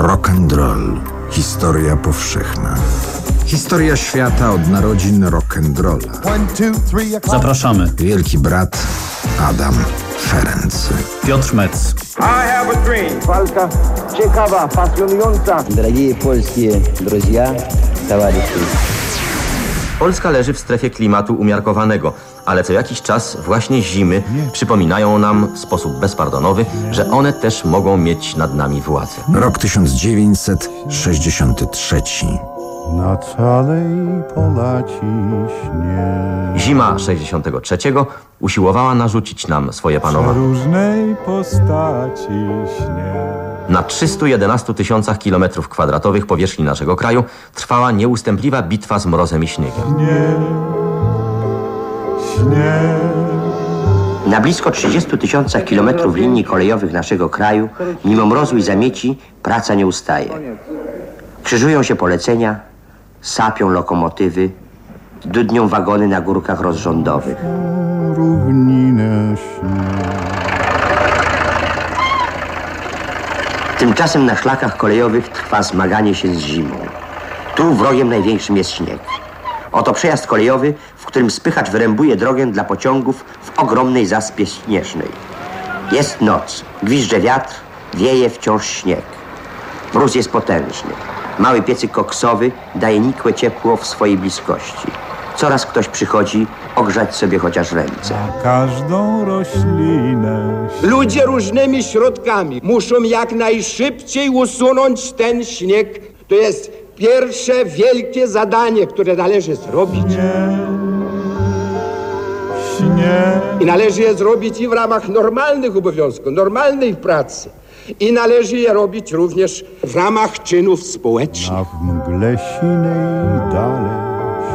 Rock and roll. Historia powszechna. Historia świata od narodzin rock and rolla. Zapraszamy. Wielki brat Adam Ferenc. Piotr Metz. I have a dream. Walka ciekawa, pasjonująca. Дорогие польские друзья, товарищи. Polska leży w strefie klimatu umiarkowanego, ale co jakiś czas właśnie zimy przypominają nam w sposób bezpardonowy, że one też mogą mieć nad nami władzę. Rok 1963. Na całej Polaci śnieg. Zima 63 usiłowała narzucić nam swoje panowanie. Różnej postaci śnieg. Na 311 tysiącach kilometrów kwadratowych powierzchni naszego kraju trwała nieustępliwa bitwa z mrozem i śniegiem. Śnieg. Na blisko 30 tysiącach kilometrów linii kolejowych naszego kraju, mimo mrozu i zamieci, praca nie ustaje. Krzyżują się polecenia, sapią lokomotywy, dudnią wagony na górkach rozrządowych. Równinę. Tymczasem na szlakach kolejowych trwa zmaganie się z zimą. Tu wrogiem największym jest śnieg. Oto przejazd kolejowy, w którym spychacz wyrębuje drogę dla pociągów w ogromnej zaspie śnieżnej. Jest noc, gwizdże wiatr, wieje wciąż śnieg. Mróz jest potężny. Mały piecyk koksowy daje nikłe ciepło w swojej bliskości. Coraz ktoś przychodzi ogrzać sobie chociaż ręce. Na każdą roślinę Ludzie różnymi środkami muszą jak najszybciej usunąć ten śnieg. To jest pierwsze wielkie zadanie, które należy zrobić. I należy je zrobić i w ramach normalnych obowiązków, normalnej pracy. I należy je robić również w ramach czynów społecznych. A w mgle sinej dalej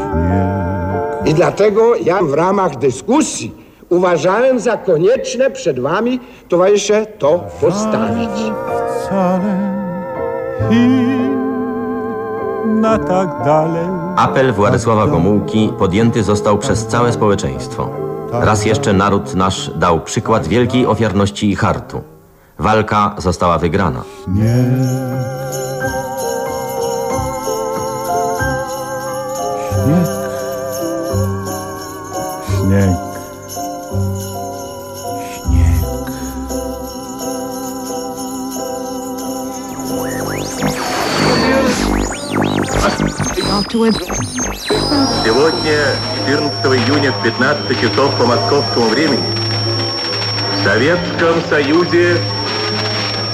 śnieg. I dlatego ja w ramach dyskusji uważałem za konieczne przed wami, towarzysze, to postawić. Wcale i na tak dalej. Apel Władysława Gomułki podjęty został przez całe społeczeństwo. Raz jeszcze naród nasz dał przykład wielkiej ofiarności i hartu. Walka została wygrana. Śnieg. Śnieg. Śnieg. Сегодня, 14 июня в 15 часов по московскому времени, в Советском Союзе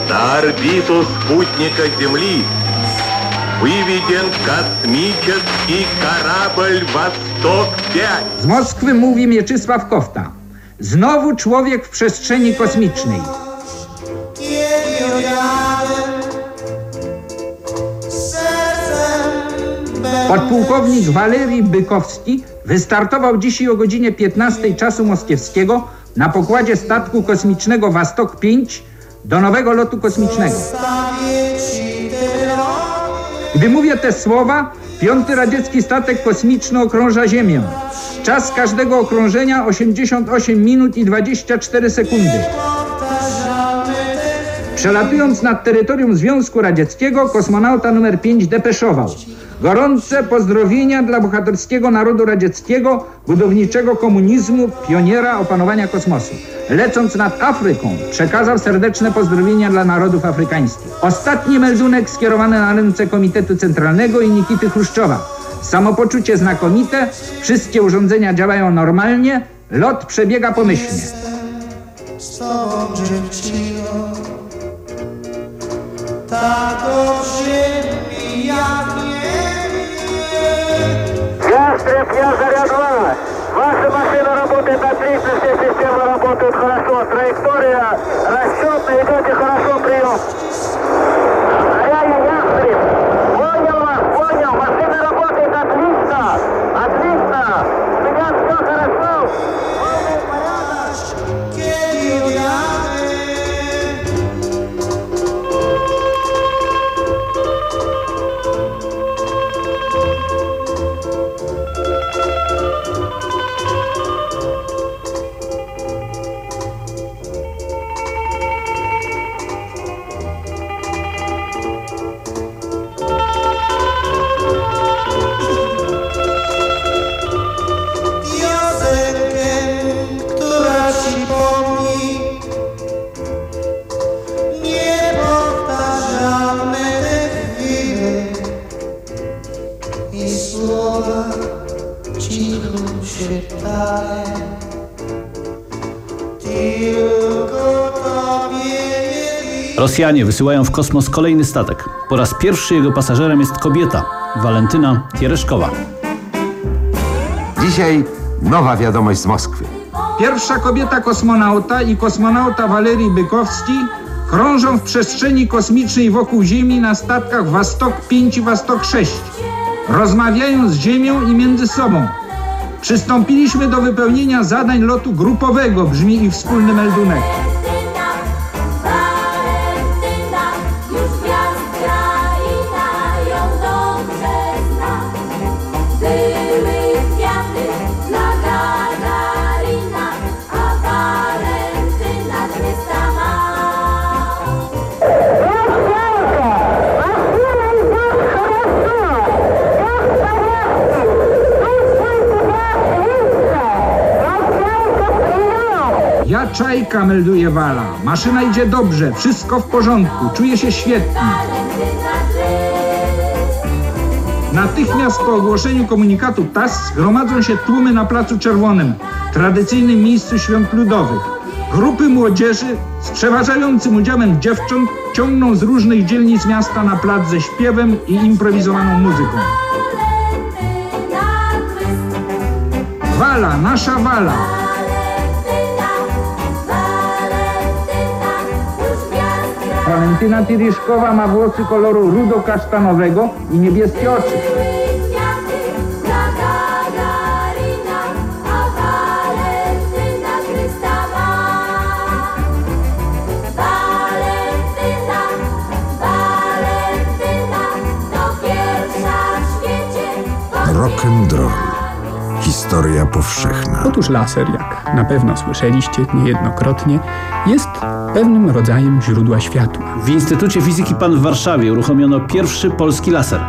на орбиту спутника Земли выведен космический корабль «Восток-5». Z Moskwy mówi Mieczysław Kofta. Znowu człowiek w przestrzeni kosmicznej. Podpułkownik Walerii Bykowski wystartował dzisiaj o godzinie 15 czasu moskiewskiego na pokładzie statku kosmicznego Wastok 5 do nowego lotu kosmicznego. Gdy mówię te słowa, piąty radziecki statek kosmiczny okrąża Ziemię. Czas każdego okrążenia 88 minut i 24 sekundy. Przelatując nad terytorium Związku Radzieckiego, kosmonauta numer 5 depeszował. Gorące pozdrowienia dla bohaterskiego narodu radzieckiego, budowniczego komunizmu, pioniera opanowania kosmosu. Lecąc nad Afryką, przekazał serdeczne pozdrowienia dla narodów afrykańskich. Ostatni meldunek skierowany na ręce Komitetu Centralnego i Nikity Chruszczowa. Samopoczucie znakomite, wszystkie urządzenia działają normalnie, lot przebiega pomyślnie. Ястреб, я заря 2. Ваша машина работает отлично, все системы работают хорошо. Траектория расчетная, идете Rosjanie wysyłają w kosmos kolejny statek. Po raz pierwszy jego pasażerem jest kobieta, Walentyna Tiereszkowa. Dzisiaj nowa wiadomość z Moskwy. Pierwsza kobieta kosmonauta i kosmonauta Walerii Bykowski krążą w przestrzeni kosmicznej wokół Ziemi na statkach Wastok 5 i Wastok 6. Rozmawiają z Ziemią i między sobą. Przystąpiliśmy do wypełnienia zadań lotu grupowego, brzmi ich wspólny meldunek. Czajka, melduje Wala. Maszyna idzie dobrze, wszystko w porządku, czuję się świetnie. Natychmiast po ogłoszeniu komunikatu TAS zgromadzą się tłumy na Placu Czerwonym, tradycyjnym miejscu świąt ludowych. Grupy młodzieży z przeważającym udziałem dziewcząt ciągną z różnych dzielnic miasta na plac ze śpiewem i improwizowaną muzyką. Wala, nasza Wala. Walentyna Tyryszkowa ma włosy koloru rudo-kasztanowego i niebieskie oczy. Rock'n'roll. Historia powszechna. Otóż laser, jak na pewno słyszeliście niejednokrotnie, jest pewnym rodzajem źródła światła. W Instytucie Fizyki PAN w Warszawie uruchomiono pierwszy polski laser.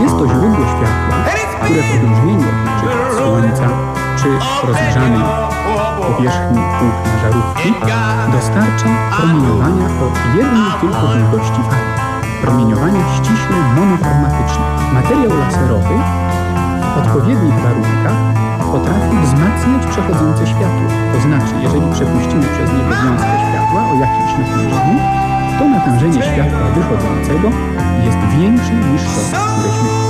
Jest to źródło światła, które w odróżnieniu od. Słońca czy rozgrzanej powierzchni włókna żarówki dostarcza promieniowania o jednej tylko długości fali. Promieniowania ściśle monochromatyczne. Materiał laserowy w odpowiednich warunkach potrafi wzmacniać przechodzące światło. To znaczy, jeżeli przepuścimy przez niego wiązkę światła o jakimś natężeniu, to natężenie światła wychodzącego jest większe niż to, któreśmy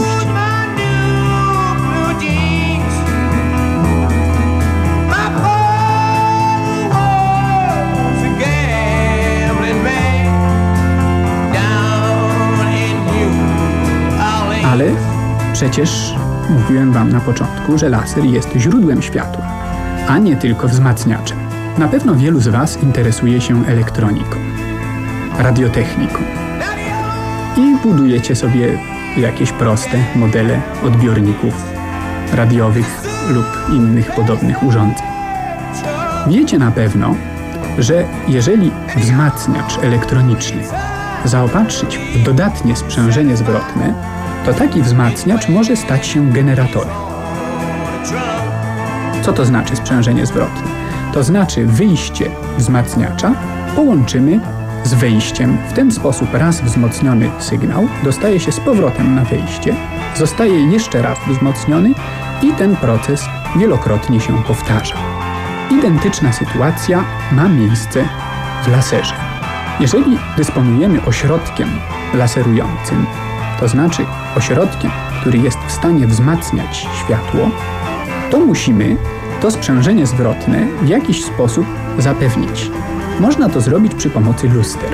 przecież mówiłem Wam na początku, że laser jest źródłem światła, a nie tylko wzmacniaczem. Na pewno wielu z Was interesuje się elektroniką, radiotechniką i budujecie sobie jakieś proste modele odbiorników radiowych lub innych podobnych urządzeń. Wiecie na pewno, że jeżeli wzmacniacz elektroniczny zaopatrzyć w dodatnie sprzężenie zwrotne, to taki wzmacniacz może stać się generatorem. Co to znaczy sprzężenie zwrotne? To znaczy wyjście wzmacniacza połączymy z wejściem. W ten sposób raz wzmocniony sygnał dostaje się z powrotem na wejście, zostaje jeszcze raz wzmocniony i ten proces wielokrotnie się powtarza. Identyczna sytuacja ma miejsce w laserze. Jeżeli dysponujemy ośrodkiem laserującym, to znaczy ośrodkiem, który jest w stanie wzmacniać światło, to musimy to sprzężenie zwrotne w jakiś sposób zapewnić. Można to zrobić przy pomocy luster.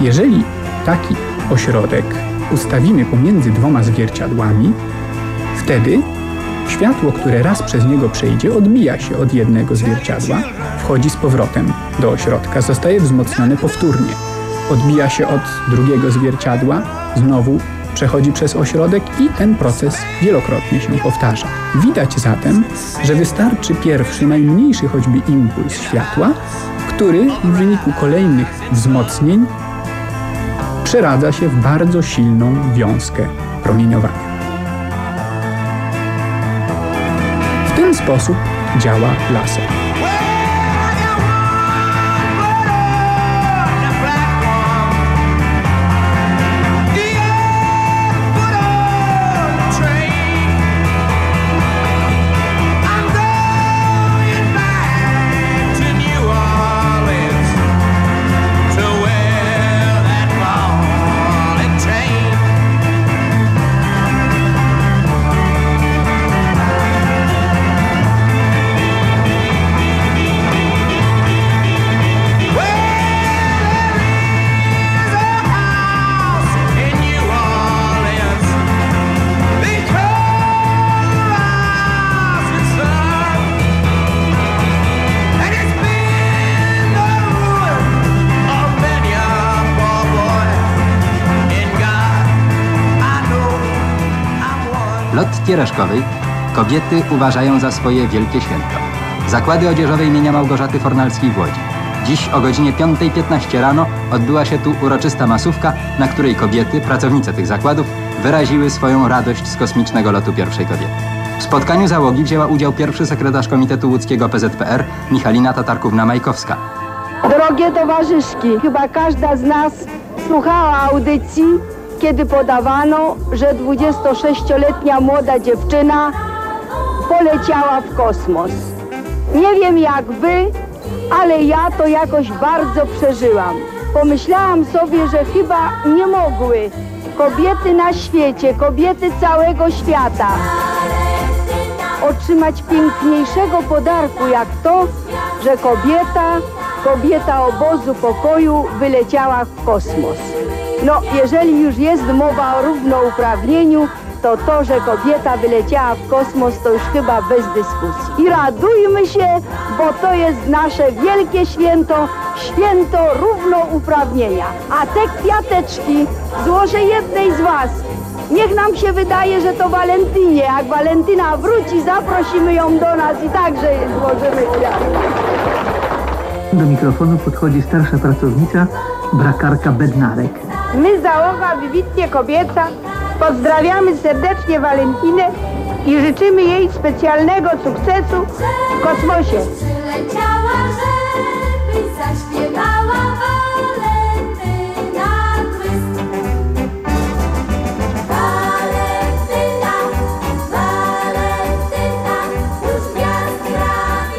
Jeżeli taki ośrodek ustawimy pomiędzy dwoma zwierciadłami, wtedy światło, które raz przez niego przejdzie, odbija się od jednego zwierciadła, wchodzi z powrotem do ośrodka, zostaje wzmocnione powtórnie. Odbija się od drugiego zwierciadła, znowu przechodzi przez ośrodek i ten proces wielokrotnie się powtarza. Widać zatem, że wystarczy pierwszy, najmniejszy choćby impuls światła, który w wyniku kolejnych wzmocnień przeradza się w bardzo silną wiązkę promieniowania. W ten sposób działa laser. Lottie Reszkowej kobiety uważają za swoje wielkie święto. Zakłady odzieżowe imienia Małgorzaty Fornalskiej w Łodzi. Dziś o godzinie 5.15 rano odbyła się tu uroczysta masówka, na której kobiety, pracownice tych zakładów, wyraziły swoją radość z kosmicznego lotu pierwszej kobiety. W spotkaniu załogi wzięła udział pierwszy sekretarz Komitetu Łódzkiego PZPR Michalina Tatarkówna-Majkowska. Drogie towarzyszki, chyba każda z nas słuchała audycji, kiedy podawano, że 26-letnia młoda dziewczyna poleciała w kosmos. Nie wiem jak wy, ale ja to jakoś bardzo przeżyłam. Pomyślałam sobie, że chyba nie mogły kobiety na świecie, kobiety całego świata otrzymać piękniejszego podarku jak to, że kobieta, kobieta obozu pokoju wyleciała w kosmos. No, jeżeli już jest mowa o równouprawnieniu, to to, że kobieta wyleciała w kosmos, to już chyba bez dyskusji. I radujmy się, bo to jest nasze wielkie święto, święto równouprawnienia. A te kwiateczki złożę jednej z was. Niech nam się wydaje, że to Walentynie. Jak Walentyna wróci, zaprosimy ją do nas i także złożymy kwiaty. Do mikrofonu podchodzi starsza pracownica, brakarka Bednarek. My, załoga wybitnie kobieca, pozdrawiamy serdecznie Walentynę i życzymy jej specjalnego sukcesu w kosmosie. Przyleciała, zaśpiewała Walentyna twist. Walentyna, Walentyna, już gwiazd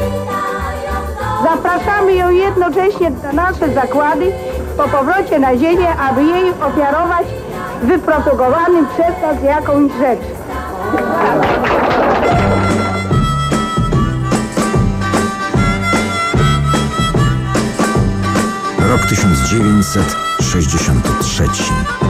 minają do Zapraszamy ją jednocześnie na nasze zakłady po powrocie na Ziemię, aby jej ofiarować wyprodukowanym przez nas jakąś rzecz. Rok 1963.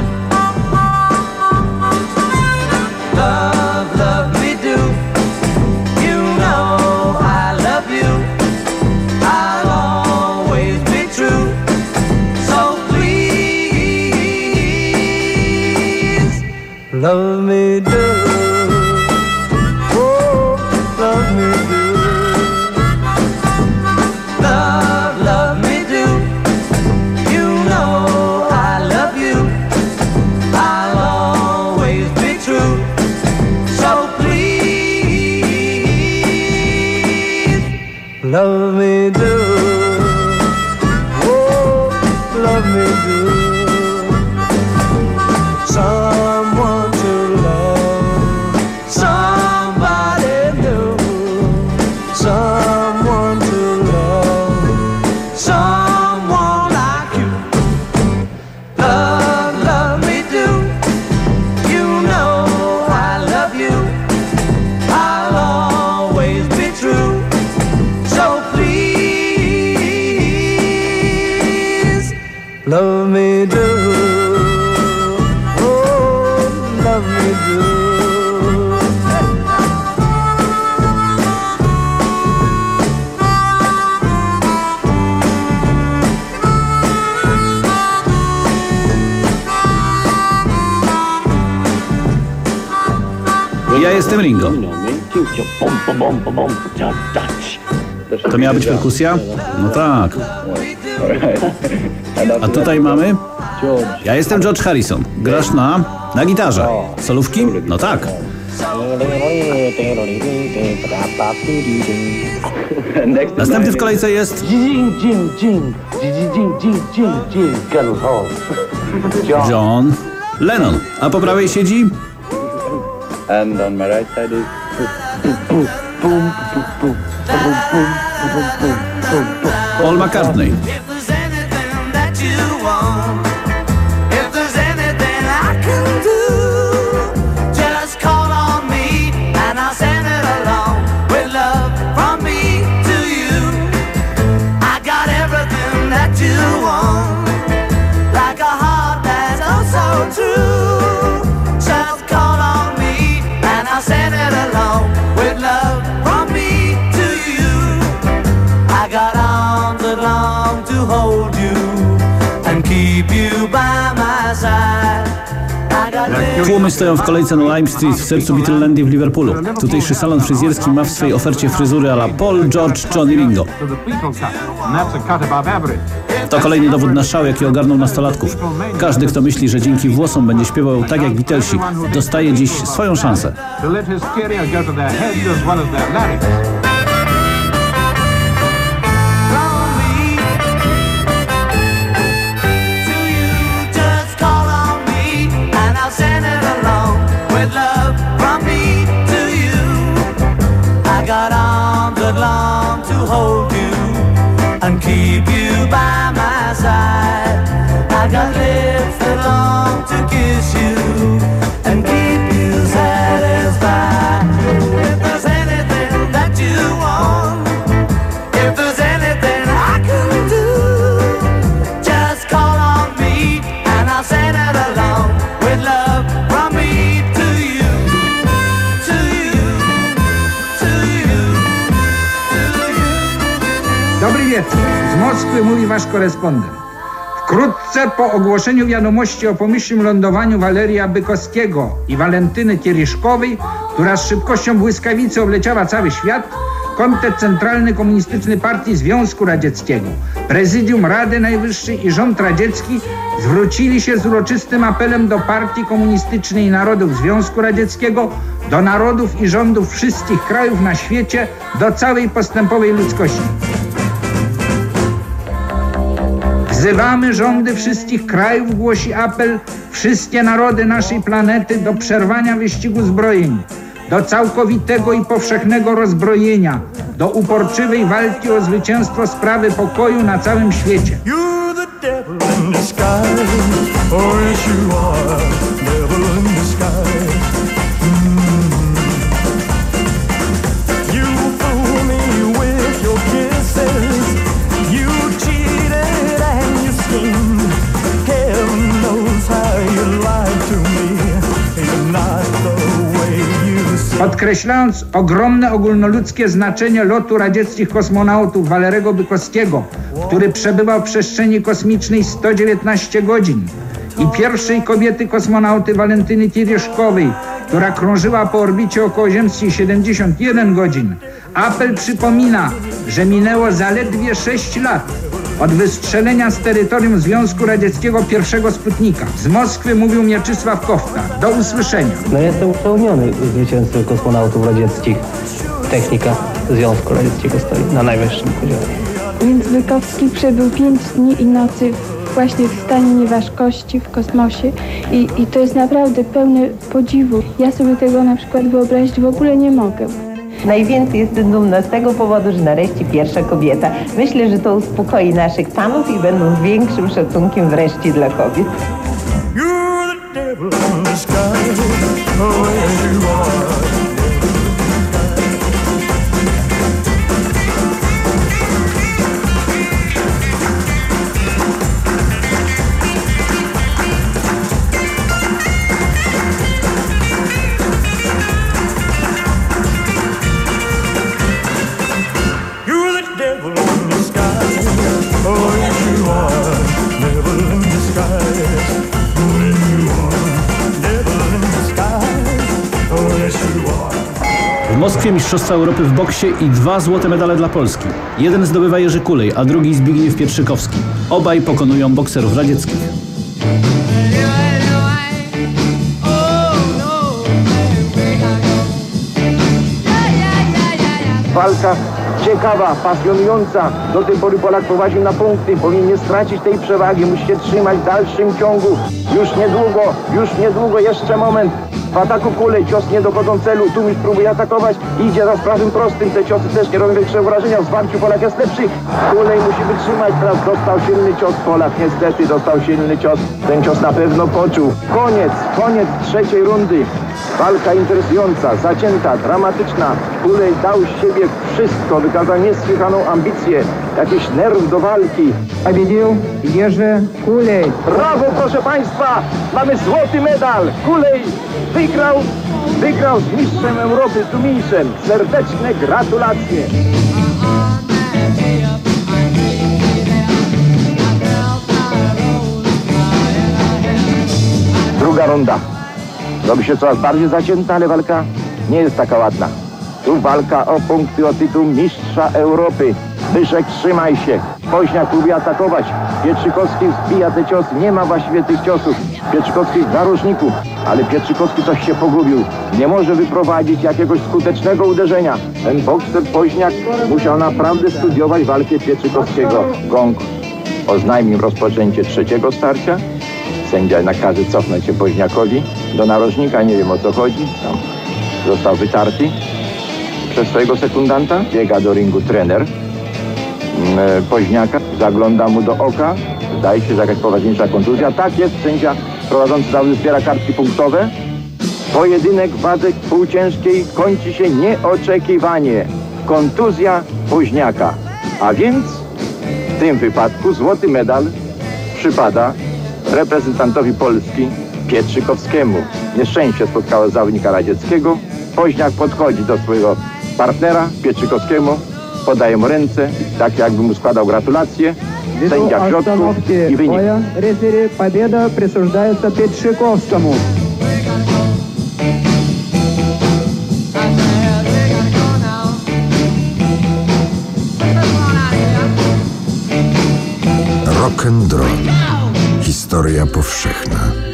Ja jestem Ringo. To miała być perkusja? No tak. A tutaj mamy? Ja jestem George Harrison. Grasz na? Na gitarze. Solówki? No tak. Następny w kolejce jest John Lennon. A po prawej siedzi And on my right side is boom, boom, Tłumy stoją w kolejce na Lime Street w sercu Beatlelandii w Liverpoolu. Tutejszy salon fryzjerski ma w swojej ofercie fryzury ala Paul, George, John i Ringo. To kolejny dowód na szał, jaki ogarnął nastolatków. Każdy, kto myśli, że dzięki włosom będzie śpiewał tak jak Beatlesi, dostaje dziś swoją szansę. Mówi wasz korespondent. Wkrótce po ogłoszeniu wiadomości o pomyślnym lądowaniu Waleria Bykowskiego i Walentyny Kieriszkowej, która z szybkością błyskawicy obleciała cały świat, Komitet Centralny Komunistycznej Partii Związku Radzieckiego, Prezydium Rady Najwyższej i rząd radziecki zwrócili się z uroczystym apelem do Partii Komunistycznej Narodów Związku Radzieckiego, do narodów i rządów wszystkich krajów na świecie, do całej postępowej ludzkości. Wzywamy rządy wszystkich krajów, głosi apel, wszystkie narody naszej planety do przerwania wyścigu zbrojeń, do całkowitego i powszechnego rozbrojenia, do uporczywej walki o zwycięstwo sprawy pokoju na całym świecie. You're the devil in disguise. Oh, yes, you are. Podkreślając ogromne ogólnoludzkie znaczenie lotu radzieckich kosmonautów Walerego Bykowskiego, który przebywał w przestrzeni kosmicznej 119 godzin i pierwszej kobiety kosmonauty Walentyny Kirieszkowej, która krążyła po orbicie okołoziemskiej 71 godzin, apel przypomina, że minęło zaledwie 6 lat od wystrzelenia z terytorium Związku Radzieckiego pierwszego Sputnika. Z Moskwy mówił Mieczysław Kowka. Do usłyszenia. No jestem upewniony zwycięstwem kosmonautów radzieckich. Technika Związku Radzieckiego stoi na najwyższym poziomie. Więc Bykowski przebył pięć dni i nocy właśnie w stanie nieważkości w kosmosie i, i to jest naprawdę pełne podziwu. Ja sobie tego na przykład wyobrazić w ogóle nie mogę. Najwięcej jestem dumna z tego powodu, że nareszcie pierwsza kobieta. Myślę, że to uspokoi naszych panów i będą z większym szacunkiem wreszcie dla kobiet. You're the devil in disguise. Oh, Moskwie Mistrzostwa Europy w boksie i dwa złote medale dla Polski. Jeden zdobywa Jerzy Kulej, a drugi Zbigniew Pietrzykowski. Obaj pokonują bokserów radzieckich. Walka ciekawa, pasjonująca. Do tej pory Polak prowadził na punkty. Powinien nie stracić tej przewagi. Musi się trzymać w dalszym ciągu. Już niedługo, już niedługo, jeszcze moment. W ataku kulej, cios nie dochodzą celu. Tu już próbuje atakować. Idzie za prawym prostym. Te ciosy też nie robią większego wrażenia. W zwarciu Polak jest lepszy. Kulej musi wytrzymać. Teraz dostał silny cios Polak. Niestety dostał silny cios. Ten cios na pewno poczuł. Koniec, koniec trzeciej rundy. Walka interesująca, zacięta, dramatyczna. Kulej dał z siebie wszystko, wykazał niesłychaną ambicję, jakiś nerw do walki. Победил Jerzy Kulej. Brawo, proszę Państwa! Mamy złoty medal! Kulej wygrał, wygrał z mistrzem Europy, z Dumińszem. Serdeczne gratulacje! Druga runda. Robi się coraz bardziej zacięta, ale walka nie jest taka ładna. Tu walka o punkty, o tytuł mistrza Europy. Byszek, trzymaj się. Woźniak próbuje atakować. Pietrzykowski zbija te ciosy. Nie ma właściwie tych ciosów. Pietrzykowski w narożniku. Ale Pietrzykowski coś się pogubił. Nie może wyprowadzić jakiegoś skutecznego uderzenia. Ten bokser Woźniak musiał naprawdę studiować walkę Pietrzykowskiego. Gong oznajmił rozpoczęcie trzeciego starcia. Sędzia nakaże cofnąć się Woźniakowi do narożnika. Nie wiem o co chodzi. Tam został wytarty przez swojego sekundanta. Biega do ringu trener mm, e. Zagląda mu do oka. Zdaje się, że jakaś poważniejsza kontuzja. Tak jest, sędzia prowadzący zawody zbiera kartki punktowe. Pojedynek w wadze półciężkiej kończy się nieoczekiwanie. Kontuzja Woźniaka. A więc w tym wypadku złoty medal przypada reprezentantowi Polski Pietrzykowskiemu. Nieszczęście spotkało zawodnika radzieckiego. Woźniak podchodzi do swojego partnera Pietrzykowskiemu, podaje mu ręce, tak jakby mu składał gratulacje. Sędzia w środku i wynik. рефери победа присуждается Петшиковскому. Rock and roll. Historia powszechna.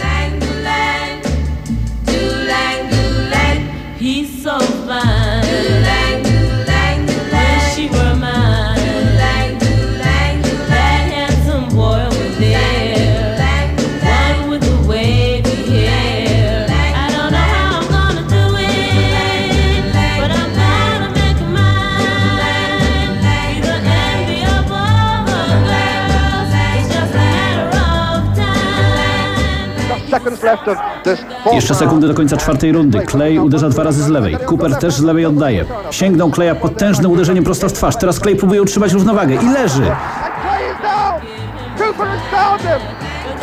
Jeszcze sekundy do końca czwartej rundy. Clay uderza dwa razy z lewej. Cooper też z lewej oddaje. Sięgnął Claya potężnym uderzeniem prosto w twarz. Teraz Clay próbuje utrzymać równowagę i leży.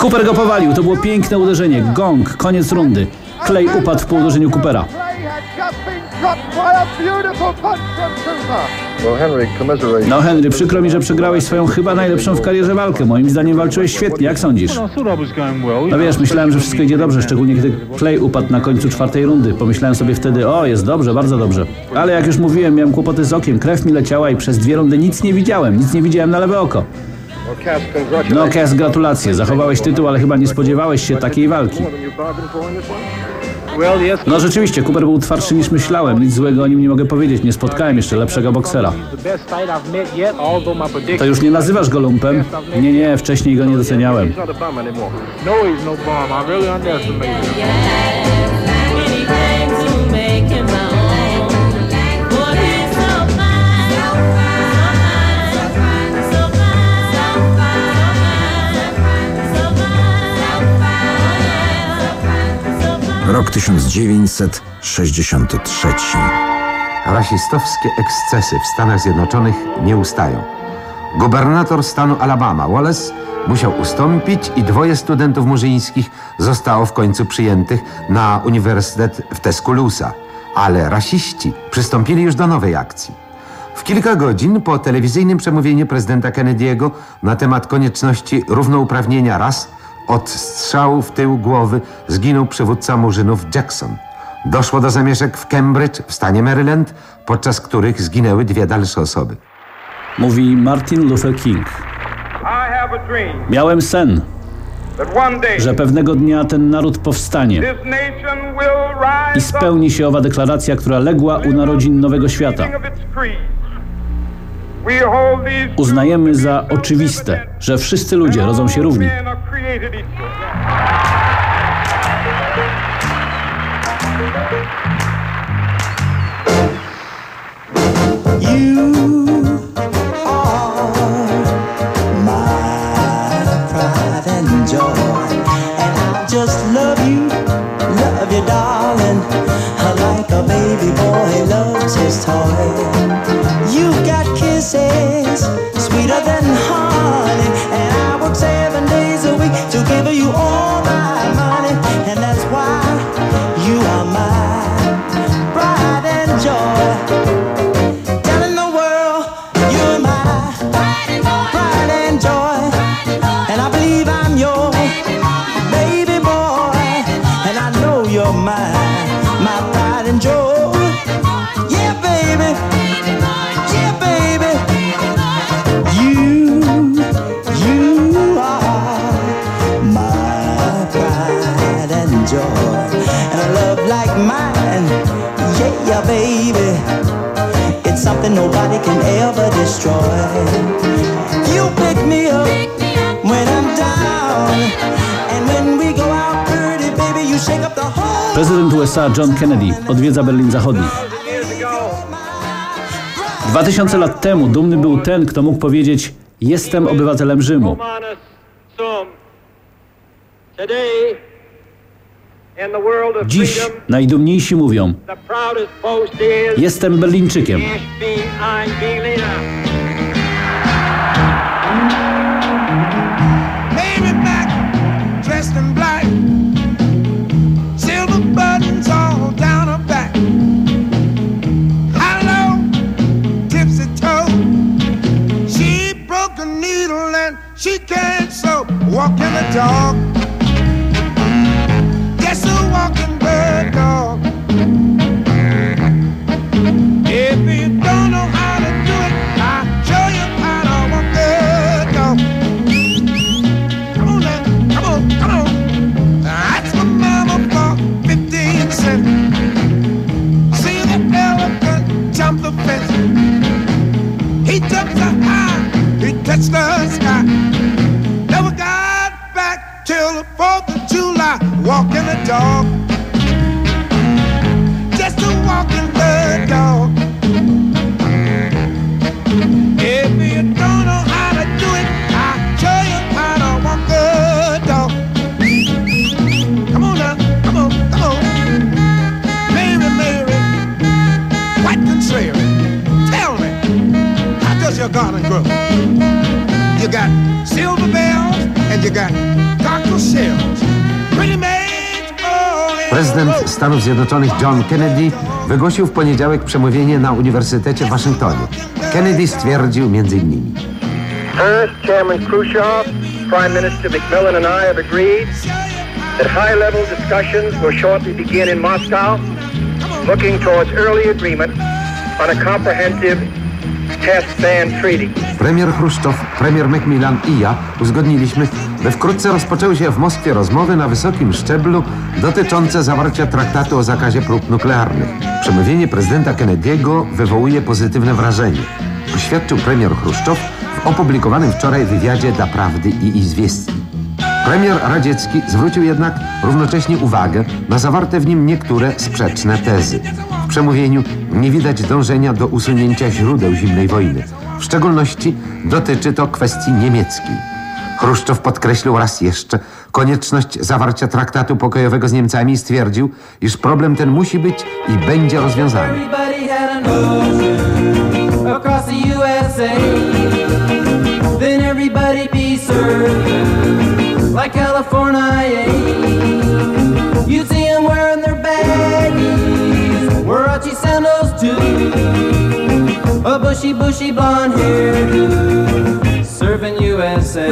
Cooper go powalił. To było piękne uderzenie. Gong. Koniec rundy. Clay upadł po uderzeniu Coopera. No Henry, przykro mi, że przegrałeś swoją chyba najlepszą w karierze walkę. Moim zdaniem walczyłeś świetnie. Jak sądzisz? No wiesz, myślałem, że wszystko idzie dobrze, szczególnie kiedy Clay upadł na końcu czwartej rundy. Pomyślałem sobie wtedy, o, jest dobrze, bardzo dobrze. Ale jak już mówiłem, miałem kłopoty z okiem, krew mi leciała i przez dwie rundy nic nie widziałem. Nic nie widziałem na lewe oko. Cass. No Kes, gratulacje. Zachowałeś tytuł, ale chyba nie spodziewałeś się takiej walki. No rzeczywiście, Cooper był twardszy niż myślałem. Nic złego o nim nie mogę powiedzieć. Nie spotkałem jeszcze lepszego boksera. To już nie nazywasz go lumpem? Nie, nie, wcześniej go nie doceniałem. He's Rok 1963. Rasistowskie ekscesy w Stanach Zjednoczonych nie ustają. Gubernator stanu Alabama, Wallace, musiał ustąpić i dwoje studentów murzyńskich zostało w końcu przyjętych na Uniwersytet w Tuscaloosa. Ale rasiści przystąpili już do nowej akcji. W kilka godzin po telewizyjnym przemówieniu prezydenta Kennedy'ego na temat konieczności równouprawnienia ras od strzału w tył głowy zginął przywódca murzynów Jackson. Doszło do zamieszek w Cambridge w stanie Maryland, podczas których zginęły dwie dalsze osoby. Mówi Martin Luther King. Miałem sen, że pewnego dnia ten naród powstanie i spełni się owa deklaracja, która legła u narodzin nowego świata. Uznajemy za oczywiste, że wszyscy ludzie rodzą się równi. men nobody can ever destroy. You pick me up when I'm down, and when we go out pretty, baby, you shake up the whole. Prezydent USA John Kennedy odwiedza Berlin Zachodni. 2000 lat temu dumny był ten, kto mógł powiedzieć Jestem obywatelem Rzymu. Today, in the world of Dziś najdumniejsi mówią the proudest boast is Jestem Berlińczykiem. Ich bin ein Berliner. Baby back, dressed in black. Silver buttons all down her back. Hello, tipsy toe. She broke a needle and she can't sew. Walking a dog. Touched the sky. Never got back till the 4th of July. Walking a dog. Just a walking the dog. If you don't know how to do it, I'll show you how to walk a dog. Come on now, come on, come on. Mary, Mary, white contrary. Tell me, how does your garden grow? You got silver bells and you got cockle shells. Pretty yeah. Prezydent Stanów Zjednoczonych John Kennedy wygłosił w poniedziałek przemówienie na Uniwersytecie w Waszyngtonie. Kennedy stwierdził m.in. First, Chairman Khrushchev, Prime Minister Macmillan, and I have agreed that high-level discussions will shortly begin in Moscow, looking towards early agreement on a comprehensive test ban treaty. Premier Chruszczow, premier Macmillan i ja uzgodniliśmy, wkrótce rozpoczęły się w Moskwie rozmowy na wysokim szczeblu dotyczące zawarcia traktatu o zakazie prób nuklearnych. Przemówienie prezydenta Kennedy'ego wywołuje pozytywne wrażenie, oświadczył premier Chruszczow w opublikowanym wczoraj wywiadzie dla Prawdy i Izwiestki. Premier radziecki zwrócił jednak równocześnie uwagę na zawarte w nim niektóre sprzeczne tezy. W przemówieniu nie widać dążenia do usunięcia źródeł zimnej wojny. W szczególności dotyczy to kwestii niemieckiej. Chruszczow podkreślił raz jeszcze konieczność zawarcia traktatu pokojowego z Niemcami i stwierdził, iż problem ten musi być i będzie rozwiązany. Bushy, bushy blonde serving USA.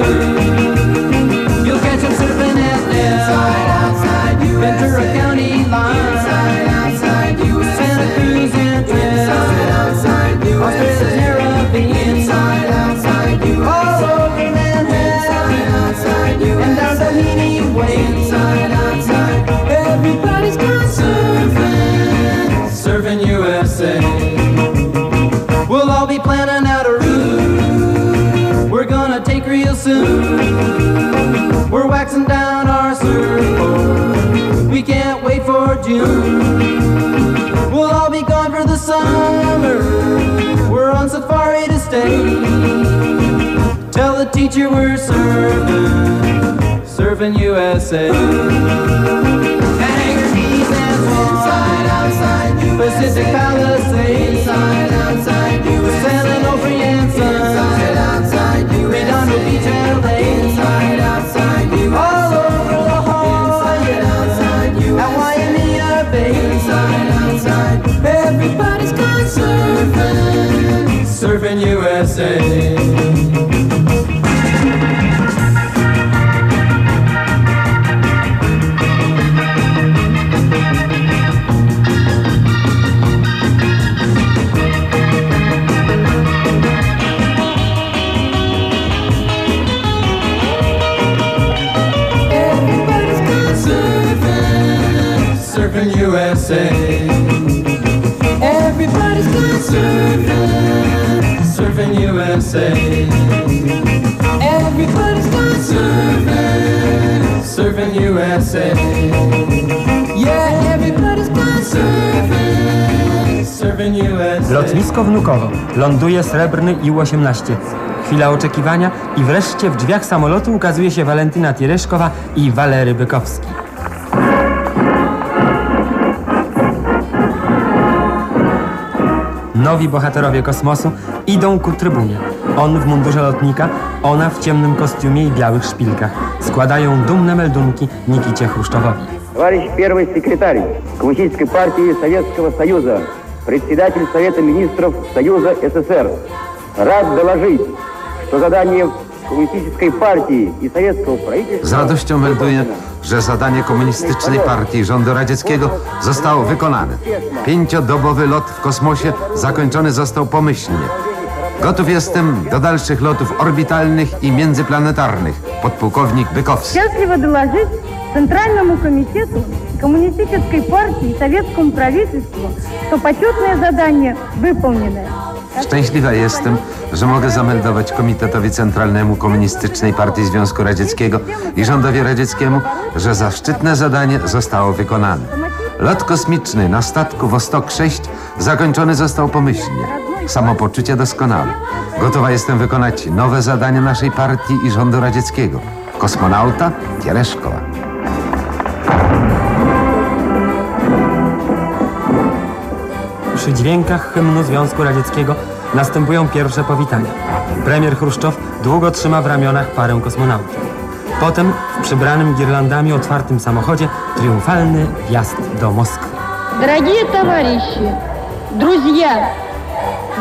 You'll catch them surfing at June. We'll all be gone for the summer. We're on safari to stay. Tell the teacher we're surfing, surfing USA. Hanger knees and swans, Pacific Palisades, San Onofre Everybody's gone surfing, surfing USA. Everybody's gone surfing, surfing USA. Everybody's gone surfing, surfing USA. Yeah, everybody's gone surfing, surfing USA. Lotnisko Wnukowo. Ląduje srebrny IU-18. Chwila oczekiwania i wreszcie w drzwiach samolotu ukazuje się Walentyna Tiereszkowa i Walery Bykowski. Nowi bohaterowie kosmosu idą ku trybunie. On w mundurze lotnika, ona w ciemnym kostiumie i białych szpilkach. Składają dumne meldunki Nikicie Chruszczowowi. Товарищ первый секретарь Коммунистической партии Советского Союза, председатель Совета министров Союза СССР, рад доложить, что задание Коммунистической партии и Советского правительства... Z radością melduję, że zadanie komunistycznej partii i rządu radzieckiego zostało wykonane. Pięciodobowy lot w kosmosie zakończony został pomyślnie. Gotów jestem do dalszych lotów orbitalnych i międzyplanetarnych. Podpułkownik Bykowski. Счастливо доложить Центральному комитету Коммунистической партии и Советскому правительству, что почетное задание выполнено. Szczęśliwa jestem, że mogę zameldować Komitetowi Centralnemu Komunistycznej Partii Związku Radzieckiego i rządowi radzieckiemu, że zaszczytne zadanie zostało wykonane. Lot kosmiczny na statku Wostok 6 zakończony został pomyślnie. Samopoczucie doskonałe. Gotowa jestem wykonać nowe zadanie naszej partii i rządu radzieckiego. Kosmonauta Tiereszkowa. Przy dźwiękach hymnu Związku Radzieckiego następują pierwsze powitania. Premier Chruszczow długo trzyma w ramionach parę kosmonautów. Potem w przybranym girlandami otwartym samochodzie triumfalny wjazd do Moskwy. Дорогие товарищи, друзья,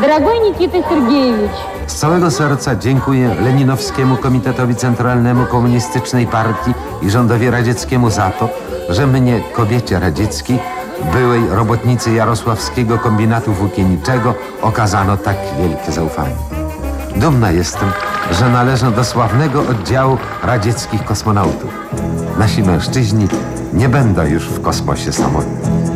дорогой Никита Сергеевич, Z całego serca dziękuję Leninowskiemu Komitetowi Centralnemu Komunistycznej Partii i rządowi radzieckiemu za to, że mnie, kobiecie radzieckiej, byłej robotnicy Jarosławskiego Kombinatu Włókienniczego, okazano tak wielkie zaufanie. Dumna jestem, że należę do sławnego oddziału radzieckich kosmonautów. Nasi mężczyźni nie będą już w kosmosie samotni.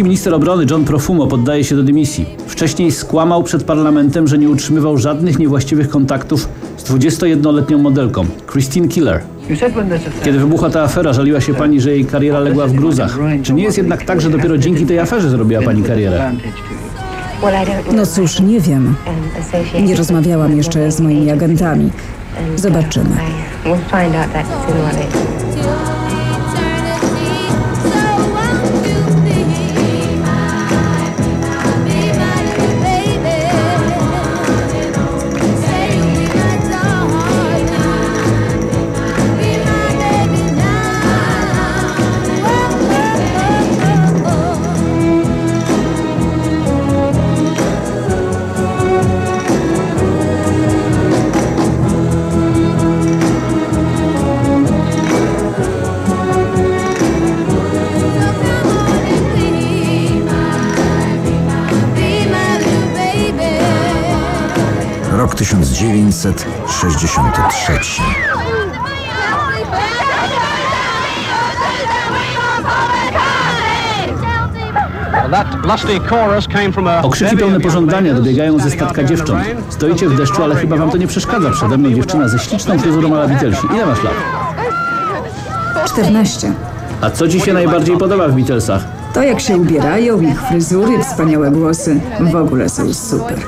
Brytyjski minister obrony John Profumo poddaje się do dymisji. Wcześniej skłamał przed parlamentem, że nie utrzymywał żadnych niewłaściwych kontaktów z 21-letnią modelką Christine Killer. Kiedy wybuchła ta afera, żaliła się pani, że jej kariera legła w gruzach. Czy nie jest jednak tak, że dopiero dzięki tej aferze zrobiła pani karierę? No cóż, nie wiem. Nie rozmawiałam jeszcze z moimi agentami. Zobaczymy. 1963. Okrzyki pełne pożądania dobiegają ze statka dziewcząt. Stoicie w deszczu, ale chyba wam to nie przeszkadza. Przede mną dziewczyna ze śliczną fryzurą ala Beatlesi. Ile masz lat? 14. A co ci się najbardziej podoba w Beatlesach? To jak się ubierają, ich fryzury, wspaniałe głosy. W ogóle są super.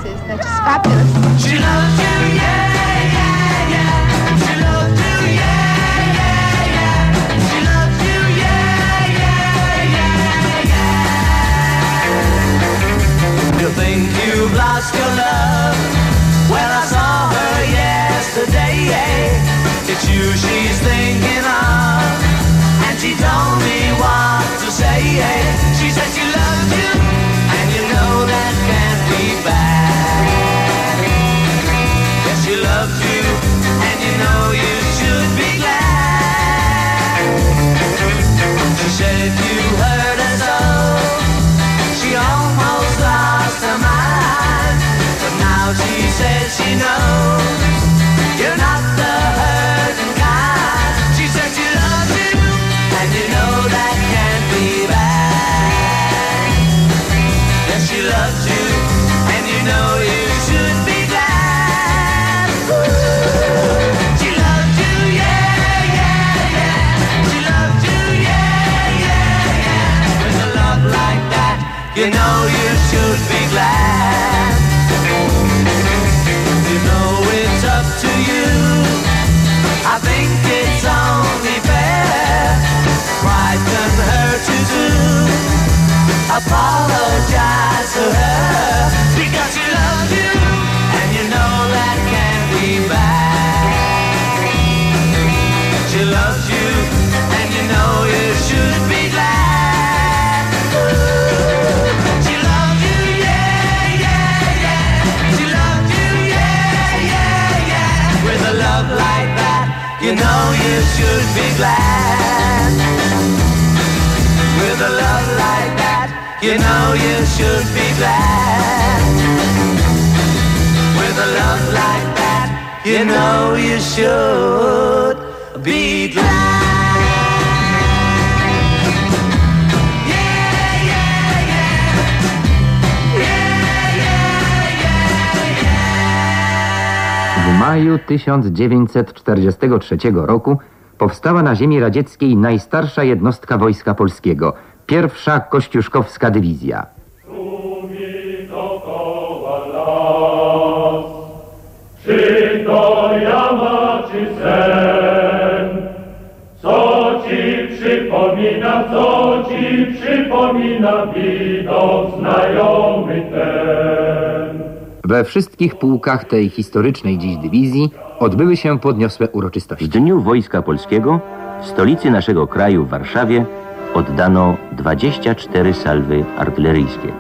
It's you she's thinking of. And she told me what to say. She said she Apologize to her because she loves you, and you know that can't be bad. She loves you, and you know you should be glad. She loves you, yeah, yeah, yeah. She loves you, yeah, yeah, yeah. With a love like that, you know you should be glad. You know you should be glad. With a love like that, you know you should be glad. W maju 1943 roku powstała na ziemi radzieckiej najstarsza jednostka Wojska Polskiego, pierwsza Kościuszkowska Dywizja. Czy to ja macie sen? Co ci przypomina, co ci przypomina widok znajomy ten? We wszystkich pułkach tej historycznej dziś dywizji odbyły się podniosłe uroczystości. W Dniu Wojska Polskiego w stolicy naszego kraju, w Warszawie, oddano 24 salwy artyleryjskie.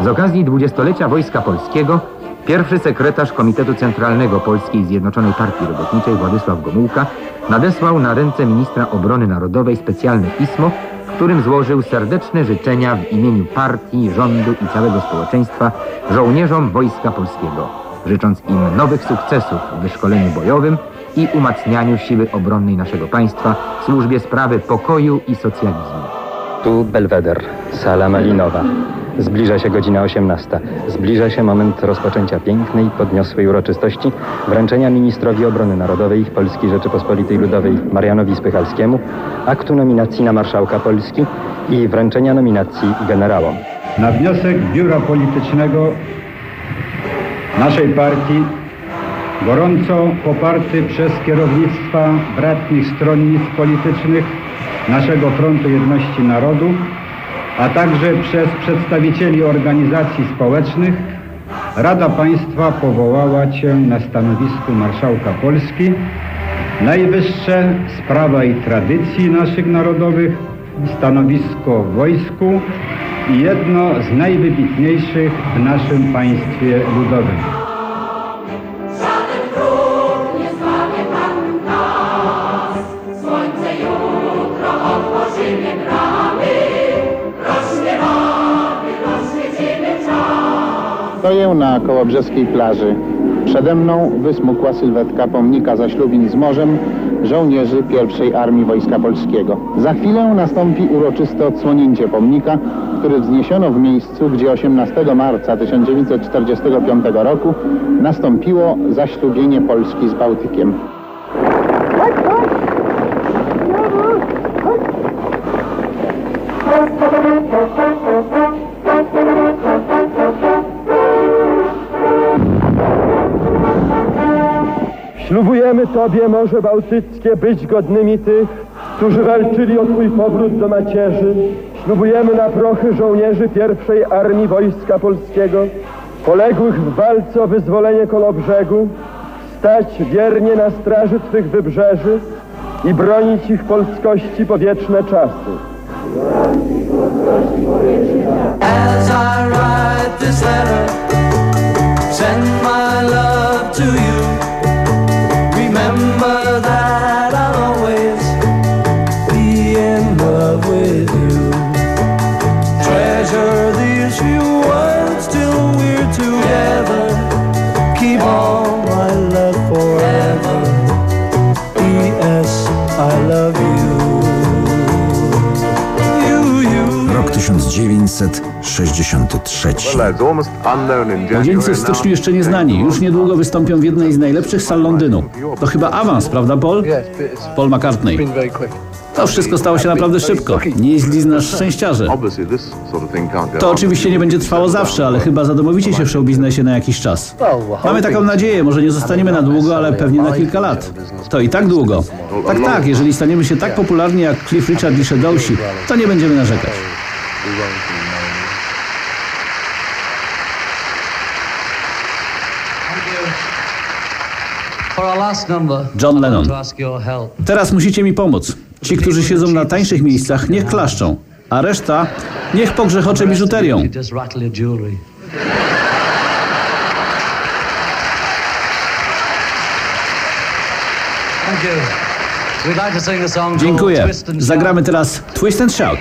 Z okazji dwudziestolecia Wojska Polskiego pierwszy sekretarz Komitetu Centralnego Polskiej Zjednoczonej Partii Robotniczej Władysław Gomułka nadesłał na ręce ministra obrony narodowej specjalne pismo, którym złożył serdeczne życzenia w imieniu partii, rządu i całego społeczeństwa żołnierzom Wojska Polskiego, życząc im nowych sukcesów w wyszkoleniu bojowym i umacnianiu siły obronnej naszego państwa w służbie sprawy pokoju i socjalizmu. Tu Belweder, sala malinowa. Zbliża się godzina 18. Zbliża się moment rozpoczęcia pięknej, podniosłej uroczystości wręczenia ministrowi obrony narodowej Polskiej Rzeczypospolitej Ludowej Marianowi Spychalskiemu aktu nominacji na marszałka Polski i wręczenia nominacji generałom. Na wniosek Biura Politycznego naszej partii, gorąco poparty przez kierownictwa bratnich stronnictw politycznych naszego Frontu Jedności Narodu, a także przez przedstawicieli organizacji społecznych, Rada Państwa powołała Cię na stanowisku Marszałka Polski, najwyższe z prawa i tradycji naszych narodowych, stanowisko w wojsku i jedno z najwybitniejszych w naszym państwie ludowym. Stoję na kołobrzeskiej plaży. Przede mną wysmukła sylwetka pomnika zaślubin z morzem żołnierzy pierwszej Armii Wojska Polskiego. Za chwilę nastąpi uroczyste odsłonięcie pomnika, który wzniesiono w miejscu, gdzie 18 marca 1945 roku nastąpiło zaślubienie Polski z Bałtykiem. Ślubujemy Tobie, Morze Bałtyckie, być godnymi tych, którzy walczyli o Twój powrót do macierzy. Ślubujemy na prochy żołnierzy pierwszej Armii Wojska Polskiego, poległych w walce o wyzwolenie Kolobrzegu, stać wiernie na straży Twych wybrzeży i bronić ich polskości po wieczne czasy. As I write this letter, send my love to you. 1963. Młodzieńcy w styczniu jeszcze nieznani. Już niedługo wystąpią w jednej z najlepszych sal Londynu. To chyba awans, prawda Paul? Paul McCartney. To wszystko stało się naprawdę szybko. Nie jeździ z nas szczęściarze. To oczywiście nie będzie trwało zawsze, ale chyba zadomowicie się w showbiznesie na jakiś czas. Mamy taką nadzieję, może nie zostaniemy na długo, ale pewnie na kilka lat. To i tak długo. Tak, tak, jeżeli staniemy się tak popularni jak Cliff Richard i Shadowsi, to nie będziemy narzekać. John Lennon. Teraz musicie mi pomóc. Ci, którzy siedzą na tańszych miejscach, niech klaszczą, a reszta niech pogrzechocze biżuterią. Dziękuję. Zagramy teraz Twist and Shout.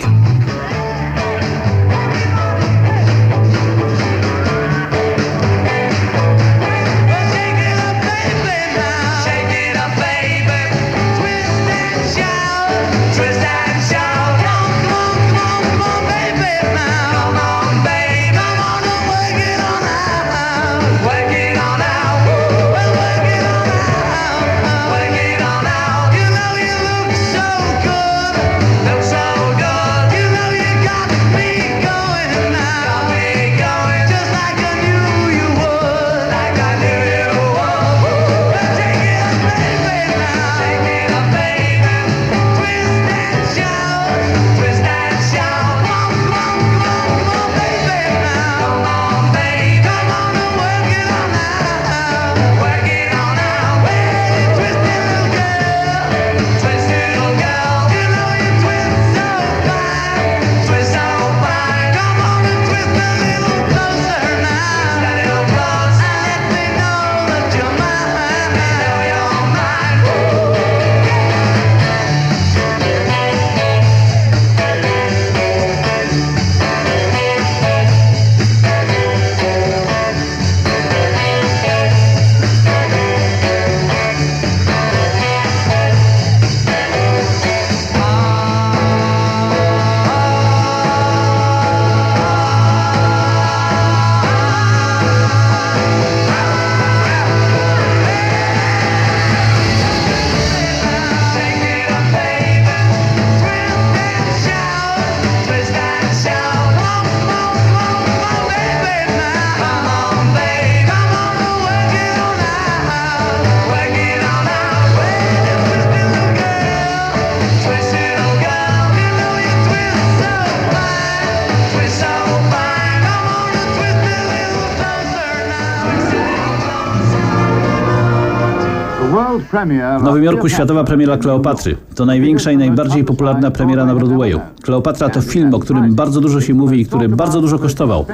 W Nowym Jorku światowa premiera Kleopatry. To największa i najbardziej popularna premiera na Broadwayu. Kleopatra to film, o którym bardzo dużo się mówi i który bardzo dużo kosztował.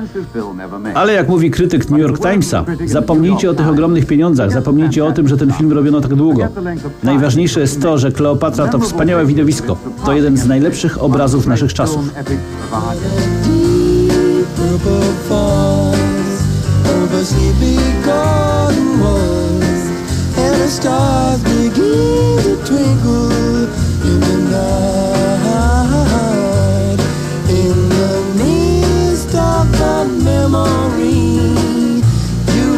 Ale jak mówi krytyk New York Timesa, zapomnijcie o tych ogromnych pieniądzach, zapomnijcie o tym, że ten film robiono tak długo. Najważniejsze jest to, że Kleopatra to wspaniałe widowisko. To jeden z najlepszych obrazów naszych czasów. purple falls over sleepy stars begin to twinkle in the night. In the of memory, you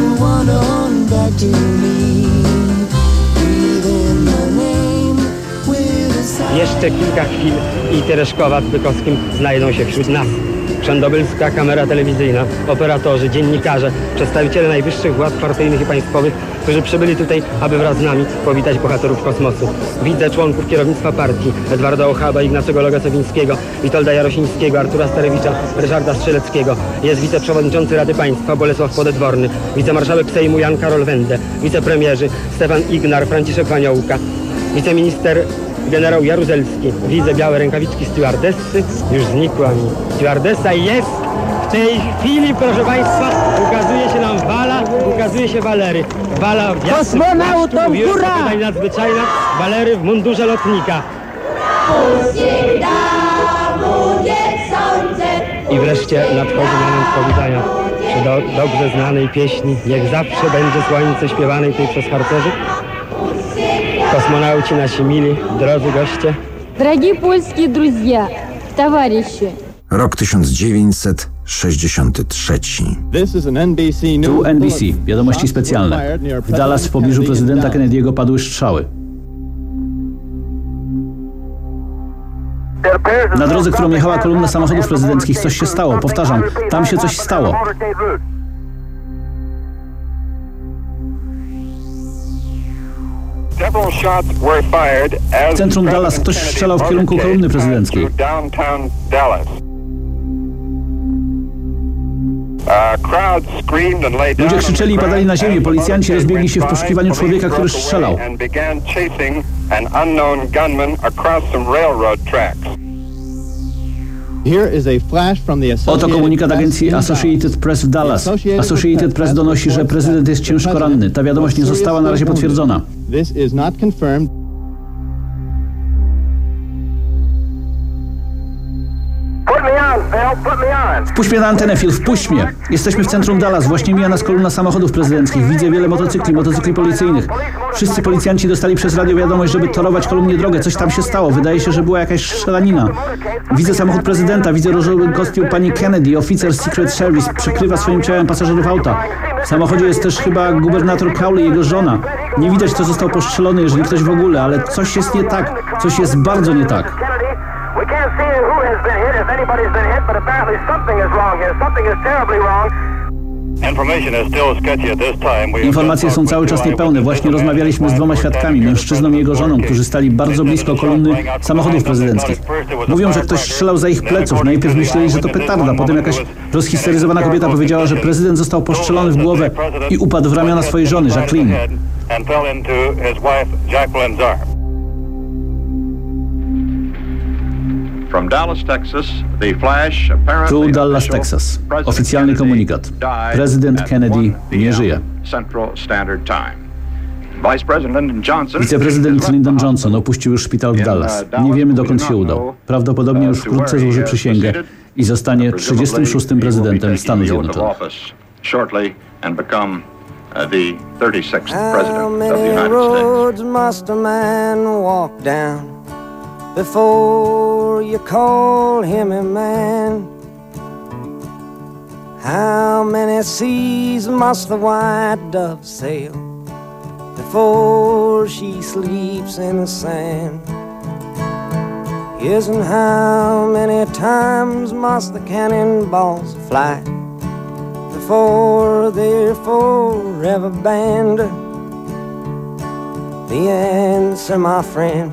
on back to me. Jeszcze kilka chwil i Tereszkowa z Bykowskim znajdą się wśród nas. Wszędobylska kamera telewizyjna, operatorzy, dziennikarze, przedstawiciele najwyższych władz partyjnych i państwowych którzy przybyli tutaj, aby wraz z nami powitać bohaterów kosmosu. Widzę członków kierownictwa partii, Edwarda Ochaba, Ignacego Loga-Sowińskiego, Witolda Jarosińskiego, Artura Starewicza, Ryszarda Strzeleckiego. Jest wiceprzewodniczący Rady Państwa Bolesław Podedworny, wicemarszałek Sejmu Jan Karol Wende, wicepremierzy Stefan Ignar, Franciszek Waniołka, wiceminister generał Jaruzelski. Widzę białe rękawiczki stewardessy, już znikła mi. Stewardessa jest! W tej chwili, proszę Państwa, ukazuje się nam Wala, ukazuje się Walery. Wala w jasnym Kosmonautom, płaszczu, tutaj nadzwyczajna, Walery w mundurze lotnika. I wreszcie nadchodzi moment powitania przy do, dobrze znanej pieśni Niech zawsze będzie słońce śpiewanej tutaj przez harcerzy. Kosmonauci nasi mili, drodzy goście. Дорогие польские друзья, товарищи, Rok 1963. Tu NBC, wiadomości specjalne. W Dallas w pobliżu prezydenta Kennedy'ego padły strzały. Na drodze, którą jechała kolumna samochodów prezydenckich, coś się stało. Powtarzam, tam się coś stało. W centrum Dallas ktoś strzelał w kierunku kolumny prezydenckiej. Ludzie krzyczeli i padali na ziemię. Policjanci rozbiegli się w poszukiwaniu człowieka, który strzelał. Oto komunikat agencji Associated Press w Dallas. Associated Press donosi, że prezydent jest ciężko ranny. Ta wiadomość nie została na razie potwierdzona. This is not confirmed. Wpuść mnie na antenę, Phil, wpuść mnie. Jesteśmy w centrum Dallas. Właśnie mija nas kolumna samochodów prezydenckich. Widzę wiele motocykli, motocykli policyjnych. Wszyscy policjanci dostali przez radio wiadomość, żeby torować kolumnie drogę. Coś tam się stało. Wydaje się, że była jakaś strzelanina. Widzę samochód prezydenta, widzę różowy kostium pani Kennedy. Oficer Secret Service przykrywa swoim ciałem pasażerów auta. W samochodzie jest też chyba gubernator Crowley i jego żona. Nie widać, kto został postrzelony, jeżeli ktoś w ogóle, ale coś jest nie tak. Coś jest bardzo nie tak. Has been hit, if anybody's been hit, but apparently something is wrong here. Something is terribly wrong. Informacje są cały czas niepełne. Właśnie rozmawialiśmy z dwoma świadkami, mężczyzną i jego żoną, którzy stali bardzo blisko kolumny samochodów prezydenckich. Mówią, że ktoś strzelał za ich pleców. Najpierw myśleli, że to petarda. Potem jakaś rozhisteryzowana kobieta powiedziała, że prezydent został postrzelony w głowę i upadł w ramiona swojej żony, Jacqueline. Tu Dallas. Texas. Oficjalny komunikat. Prezydent Kennedy 1 nie żyje. Central Standard Time. Vice President Lyndon Johnson Wiceprezydent Lyndon Johnson opuścił już szpital w Dallas. Nie wiemy dokąd się udał. Prawdopodobnie już wkrótce złoży przysięgę i zostanie 36. prezydentem Stanów Zjednoczonych. uh, the 36th How president of the United States. Before you call him a man? How many seas must the white dove sail before she sleeps in the sand? And how many times must the cannonballs fly before they're forever banned? The answer, my friend,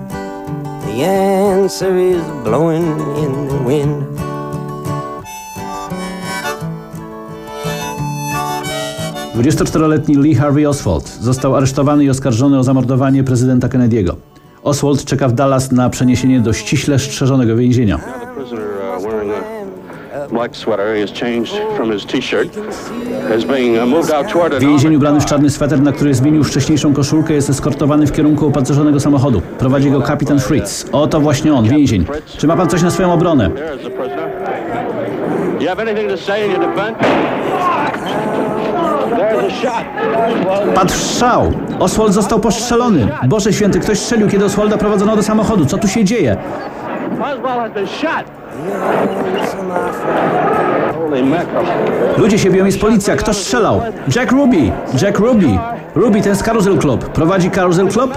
The answer is blowing in the wind. 24-letni Lee Harvey Oswald został aresztowany i oskarżony o zamordowanie prezydenta Kennedy'ego. Oswald czeka w Dallas na przeniesienie do ściśle strzeżonego więzienia. Więzieniu ubrany w czarny sweter, na który zmienił wcześniejszą koszulkę, jest eskortowany w kierunku opancerzonego samochodu. Prowadzi go kapitan Fritz. Oto właśnie on, więzień. Czy ma pan coś na swoją obronę? Padł strzał! Oswald został postrzelony. Boże święty, ktoś strzelił, kiedy Oswalda prowadzono do samochodu. Co tu się dzieje? Oswald has been shot. Ludzie się biją, jest policja. Kto strzelał? Jack Ruby! Jack Ruby! Ruby, ten z Carousel Club. Prowadzi Carousel Club?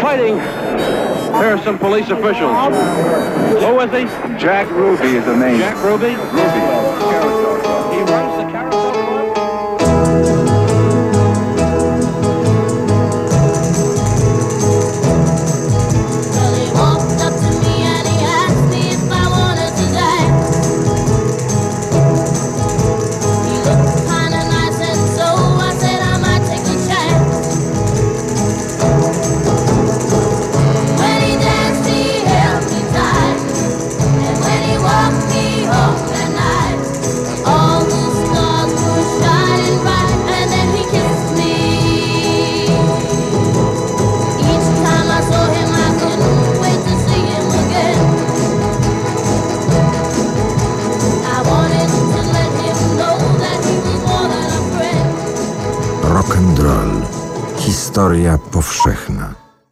Fighting. There are some police officials. Who was he? Jack Ruby is the name. Jack Ruby? Ruby. Historia powszechna.